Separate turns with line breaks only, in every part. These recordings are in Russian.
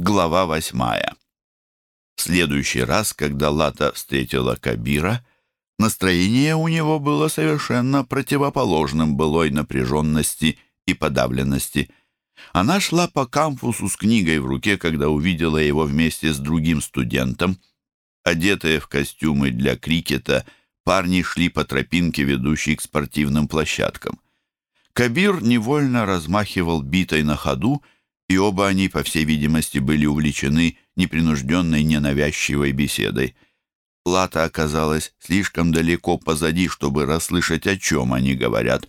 Глава восьмая. В следующий раз, когда Лата встретила Кабира, настроение у него было совершенно противоположным былой напряженности и подавленности. Она шла по кампусу с книгой в руке, когда увидела его вместе с другим студентом. Одетые в костюмы для крикета, парни шли по тропинке, ведущей к спортивным площадкам. Кабир невольно размахивал битой на ходу, и оба они, по всей видимости, были увлечены непринужденной, ненавязчивой беседой. Лата оказалась слишком далеко позади, чтобы расслышать, о чем они говорят.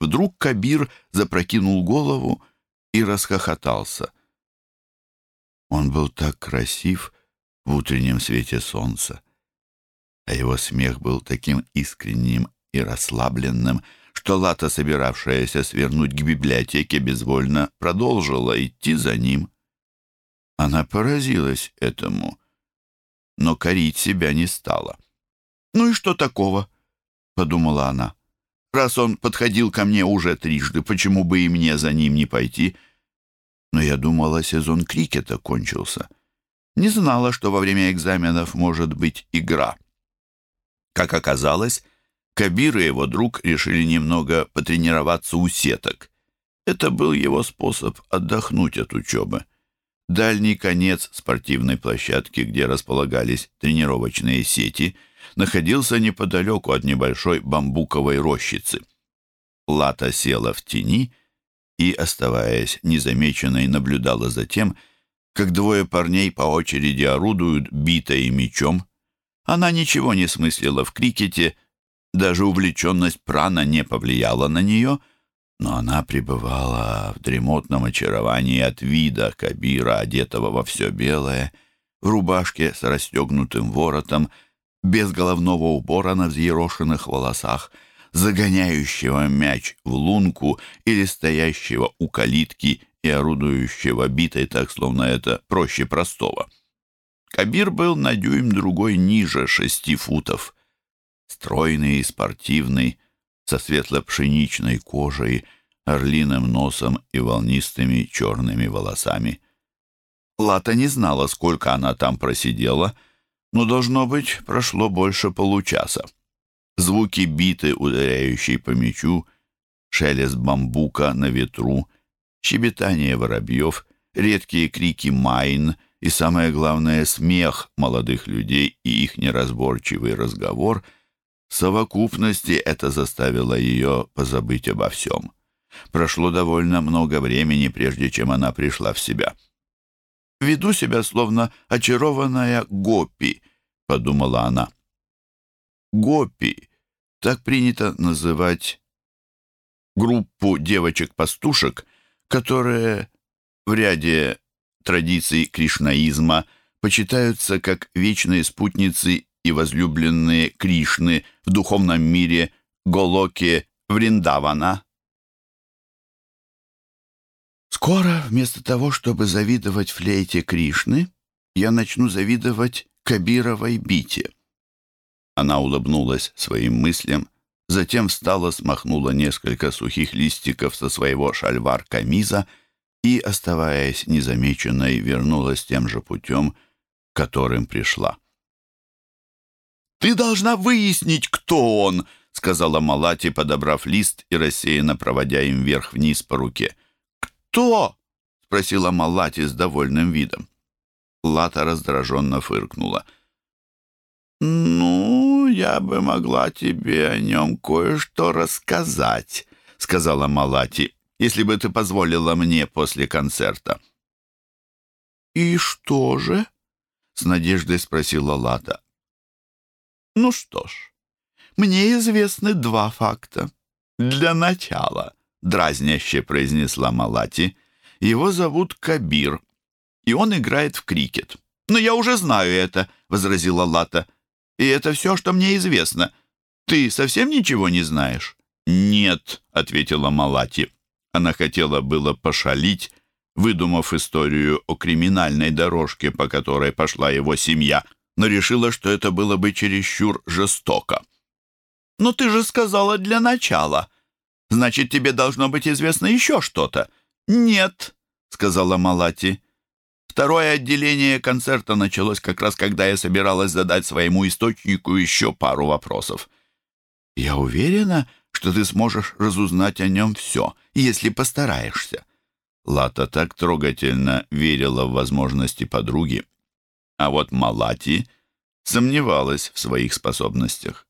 Вдруг Кабир запрокинул голову и расхохотался. Он был так красив в утреннем свете солнца, а его смех был таким искренним и расслабленным, что Лата, собиравшаяся свернуть к библиотеке, безвольно продолжила идти за ним. Она поразилась этому, но корить себя не стала. «Ну и что такого?» — подумала она. «Раз он подходил ко мне уже трижды, почему бы и мне за ним не пойти?» Но я думала, сезон крикета кончился. Не знала, что во время экзаменов может быть игра. Как оказалось, Кабир и его друг решили немного потренироваться у сеток. Это был его способ отдохнуть от учебы. Дальний конец спортивной площадки, где располагались тренировочные сети, находился неподалеку от небольшой бамбуковой рощицы. Лата села в тени и, оставаясь незамеченной, наблюдала за тем, как двое парней по очереди орудуют битой и мечом. Она ничего не смыслила в крикете, даже увлеченность прана не повлияла на нее, но она пребывала в дремотном очаровании от вида Кабира, одетого во все белое, в рубашке с расстегнутым воротом, без головного убора на взъерошенных волосах, загоняющего мяч в лунку или стоящего у калитки и орудующего битой так, словно это проще простого. Кабир был на дюйм другой ниже шести футов стройный и спортивный, со светло-пшеничной кожей, орлиным носом и волнистыми черными волосами. Лата не знала, сколько она там просидела, но, должно быть, прошло больше получаса. Звуки биты, ударяющей по мячу, шелест бамбука на ветру, щебетание воробьев, редкие крики майн и, самое главное, смех молодых людей и их неразборчивый разговор — совокупности это заставило ее позабыть обо всем. Прошло довольно много времени, прежде чем она пришла в себя. «Веду себя, словно очарованная Гопи», — подумала она. Гопи — так принято называть группу девочек-пастушек, которые в ряде традиций кришнаизма почитаются как вечные спутницы и возлюбленные Кришны в духовном мире Голоки Вриндавана. Скоро, вместо того, чтобы завидовать флейте Кришны, я начну завидовать Кабировой бите. Она улыбнулась своим мыслям, затем встала, смахнула несколько сухих листиков со своего шальвар-камиза и, оставаясь незамеченной, вернулась тем же путем, которым пришла. «Ты должна выяснить, кто он!» — сказала Малати, подобрав лист и рассеянно проводя им вверх-вниз по руке. «Кто?» — спросила Малати с довольным видом. Лата раздраженно фыркнула. «Ну, я бы могла тебе о нем кое-что рассказать», — сказала Малати, «если бы ты позволила мне после концерта». «И что же?» — с надеждой спросила Лата. Ну что ж, мне известны два факта. Для начала, дразняще произнесла Малати, его зовут Кабир, и он играет в крикет. «Но я уже знаю это», — возразила Лата. «И это все, что мне известно. Ты совсем ничего не знаешь?» «Нет», — ответила Малати. Она хотела было пошалить, выдумав историю о криминальной дорожке, по которой пошла его семья — но решила, что это было бы чересчур жестоко. «Но ты же сказала для начала. Значит, тебе должно быть известно еще что-то». «Нет», — сказала Малати. «В Второе отделение концерта началось как раз, когда я собиралась задать своему источнику еще пару вопросов. Я уверена, что ты сможешь разузнать о нем все, если постараешься. Лата так трогательно верила в возможности подруги. А вот Малати сомневалась в своих способностях.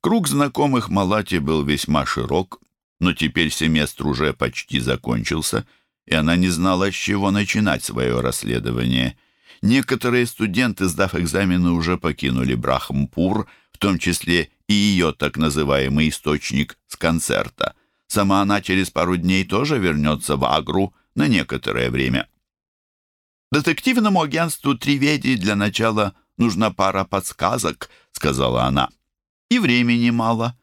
Круг знакомых Малати был весьма широк, но теперь семестр уже почти закончился, и она не знала, с чего начинать свое расследование. Некоторые студенты, сдав экзамены, уже покинули Брахмпур, в том числе и ее так называемый источник с концерта. Сама она через пару дней тоже вернется в Агру на некоторое время. «Детективному агентству Триведи для начала нужна пара подсказок», — сказала она. «И времени мало.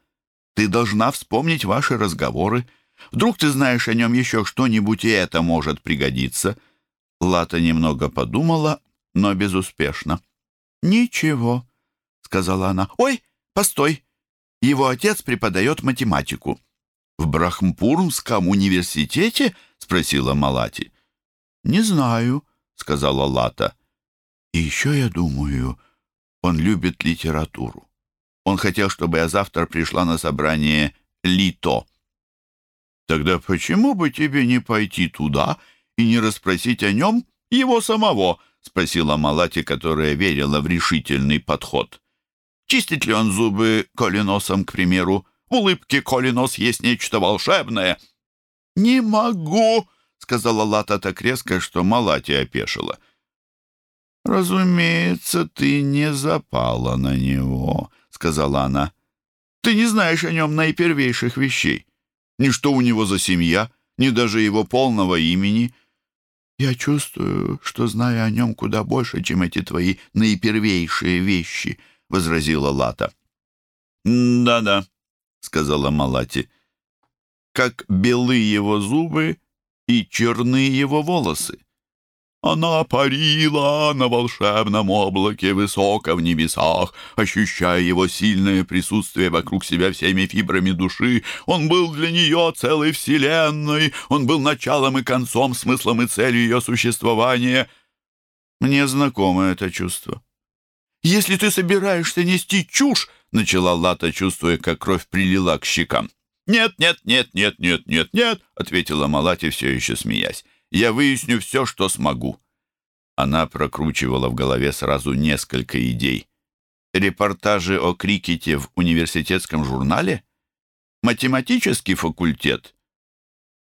Ты должна вспомнить ваши разговоры. Вдруг ты знаешь о нем еще что-нибудь, и это может пригодиться». Лата немного подумала, но безуспешно. «Ничего», — сказала она. «Ой, постой! Его отец преподает математику». «В Брахмпурмском университете?» — спросила Малати. «Не знаю», — сказала Лата. «И еще я думаю, он любит литературу. Он хотел, чтобы я завтра пришла на собрание Лито». «Тогда почему бы тебе не пойти туда и не расспросить о нем его самого?» — спросила Малати, которая верила в решительный подход. «Чистит ли он зубы колиносом, к примеру? В улыбке колинос есть нечто волшебное». «Не могу», — сказала Лата так резко, что Малати опешила. «Разумеется, ты не запала на него», — сказала она. «Ты не знаешь о нем наипервейших вещей. Ни что у него за семья, ни даже его полного имени». «Я чувствую, что знаю о нем куда больше, чем эти твои наипервейшие вещи», — возразила Лата. «Да-да», — сказала Малати, — «как белы его зубы и черны его волосы. Она парила на волшебном облаке высоко в небесах, ощущая его сильное присутствие вокруг себя всеми фибрами души. Он был для нее целой вселенной, он был началом и концом, смыслом и целью ее существования. Мне знакомо это чувство. «Если ты собираешься нести чушь», — начала Лата, чувствуя, как кровь прилила к щекам. «Нет, нет, нет, нет, нет, нет, нет», — ответила Малати, все еще смеясь. «Я выясню все, что смогу». Она прокручивала в голове сразу несколько идей. Репортажи о крикете в университетском журнале? Математический факультет?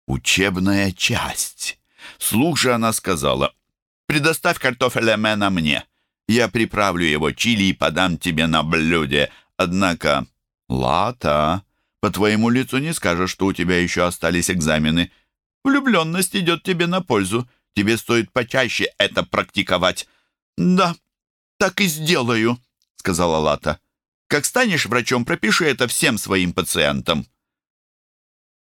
Учебная часть. Слух же она сказала, «Предоставь картофеля Мэна мне». Я приправлю его чили и подам тебе на блюде. Однако, Лата, по твоему лицу не скажешь, что у тебя еще остались экзамены. Влюбленность идет тебе на пользу. Тебе стоит почаще это практиковать». «Да, так и сделаю», — сказала Лата. «Как станешь врачом, пропиши это всем своим пациентам».